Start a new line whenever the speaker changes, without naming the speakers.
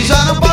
E já não pode